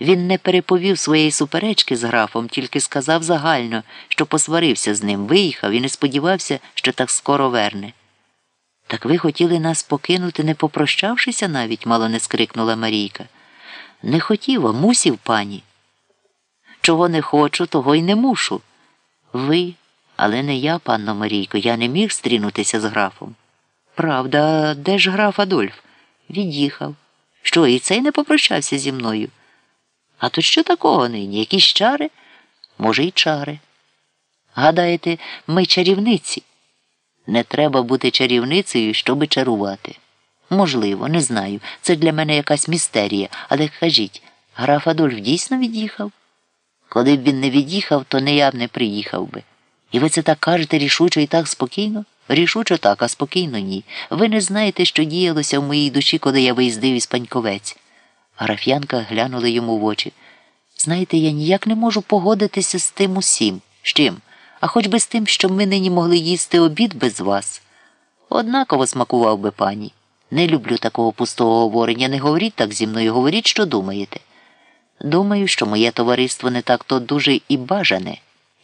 Він не переповів своєї суперечки з графом, тільки сказав загально, що посварився з ним, виїхав і не сподівався, що так скоро верне. Так ви хотіли нас покинути, не попрощавшися навіть, мало не скрикнула Марійка. Не хотів, а мусів, пані. Чого не хочу, того й не мушу. Ви, але не я, панно Марійко, я не міг стрінутися з графом. Правда, де ж граф Адольф? Від'їхав. Що, і цей не попрощався зі мною? А то що такого нині? Якісь чари? Може, й чари. Гадаєте, ми чарівниці? Не треба бути чарівницею, щоби чарувати. Можливо, не знаю. Це для мене якась містерія, але кажіть, граф Адольф дійсно від'їхав? Коли б він не від'їхав, то не я б не приїхав би. І ви це так кажете рішучо і так спокійно? Рішучо так, а спокійно ні. Ви не знаєте, що діялося в моїй душі, коли я виїздив із Паньковець. Граф'янка глянула йому в очі. Знаєте, я ніяк не можу погодитися з тим усім. З чим? А хоч би з тим, що ми нині могли їсти обід без вас. Однаково смакував би пані. Не люблю такого пустого говорення. Не говоріть так зі мною, говоріть, що думаєте. Думаю, що моє товариство не так то дуже і бажане.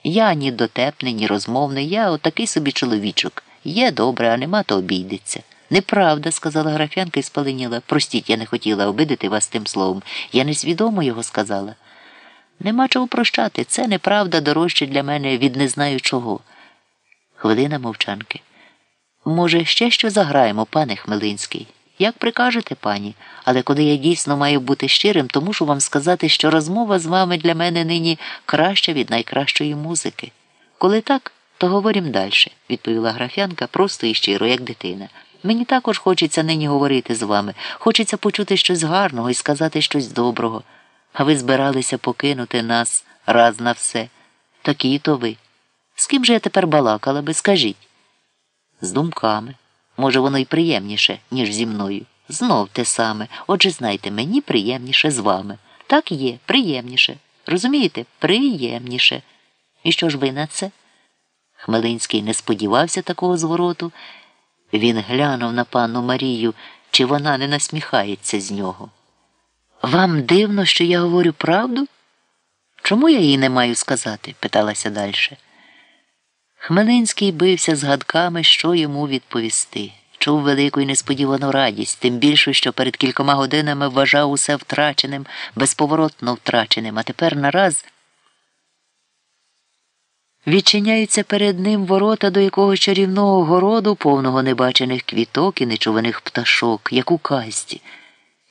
Я ні дотепний, ні розмовний, я отакий собі чоловічок. Є добре, а нема, то обійдеться. Неправда, сказала графянка і спаленіла. Простіть, я не хотіла обидити вас тим словом. Я несвідомо його сказала. Нема чого прощати. Це неправда дорожче для мене від не знаю чого. Хвилина мовчанки. Може, ще що заграємо, пане Хмелинський? Як прикажете, пані, але коли я дійсно маю бути щирим, то мушу вам сказати, що розмова з вами для мене нині краща від найкращої музики. Коли так, то говорім далі, відповіла графянка просто і щиро, як дитина. Мені також хочеться нині говорити з вами, хочеться почути щось гарного і сказати щось доброго. А ви збиралися покинути нас раз на все. Такі то ви. З ким же я тепер балакала би, скажіть? З думками. Може, воно й приємніше, ніж зі мною. Знов те саме. Отже, знайте, мені приємніше з вами. Так є, приємніше. Розумієте? Приємніше. І що ж ви на це? Хмелинський не сподівався такого звороту. Він глянув на панну Марію, чи вона не насміхається з нього. Вам дивно, що я говорю правду? Чому я їй не маю сказати? питалася далі. Хмелинський бився з гадками, що йому відповісти. Чув велику і несподівану радість, тим більше, що перед кількома годинами вважав усе втраченим, безповоротно втраченим, а тепер нараз відчиняються перед ним ворота до якогось чарівного городу, повного небачених квіток і нечуваних пташок, як у казці.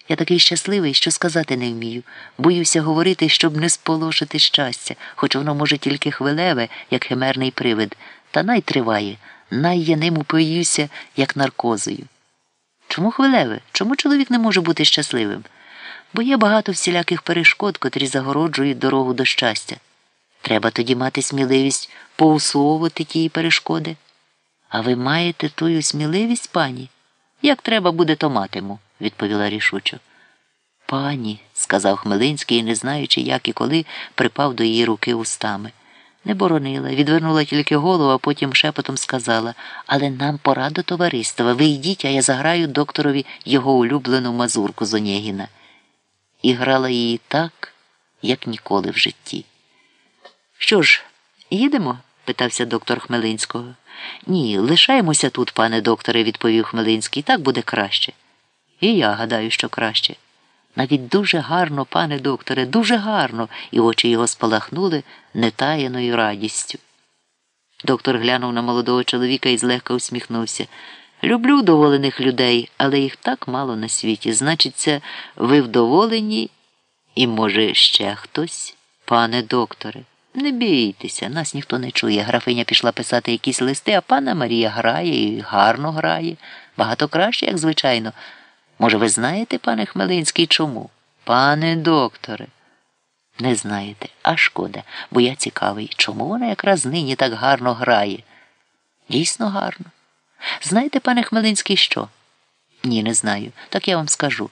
Я такий щасливий, що сказати не вмію. Боюся говорити, щоб не сполошити щастя, хоч воно може тільки хвилеве, як химерний привид, та най триває, най я ним упоюся, як наркозою. Чому хвилеве? Чому чоловік не може бути щасливим? Бо є багато всіляких перешкод, котрі загороджують дорогу до щастя. Треба тоді мати сміливість поусловити тії перешкоди. А ви маєте тую сміливість, пані? Як треба буде, то матиму відповіла рішучо. Пані, сказав Хмелинський, не знаючи, як і коли припав до її руки устами. Не боронила, відвернула тільки голову, а потім шепотом сказала Але нам пора до товариства. Ви йдіть, а я заграю докторові його улюблену мазурку з Онєгіна. І грала її так, як ніколи в житті. Що ж, їдемо? питався доктор Хмелинського. Ні, лишаємося тут, пане докторе, відповів Хмелинський, так буде краще. І я гадаю, що краще. Навіть дуже гарно, пане докторе, дуже гарно, і очі його спалахнули нетаєною радістю. Доктор глянув на молодого чоловіка і злегка усміхнувся. Люблю доволених людей, але їх так мало на світі. Значиться, ви вдоволені і, може, ще хтось, пане докторе. Не бійтеся, нас ніхто не чує. Графиня пішла писати якісь листи, а пана Марія грає і гарно грає. Багато краще, як звичайно. Може, ви знаєте, пане Хмелинський, чому? Пане докторе. Не знаєте, а шкода, бо я цікавий, чому вона якраз нині так гарно грає? Дійсно гарно. Знаєте, пане Хмелинський, що? Ні, не знаю. Так я вам скажу.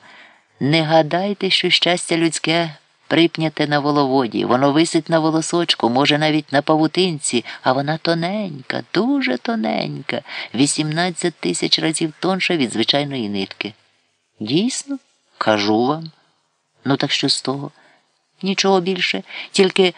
Не гадайте, що щастя людське припняте на воловоді, воно висить на волосочку, може, навіть на павутинці, а вона тоненька, дуже тоненька, 18 тисяч разів тонша від звичайної нитки. Дійсно, кажу вам. Ну, так що з того? нічого більше, тільки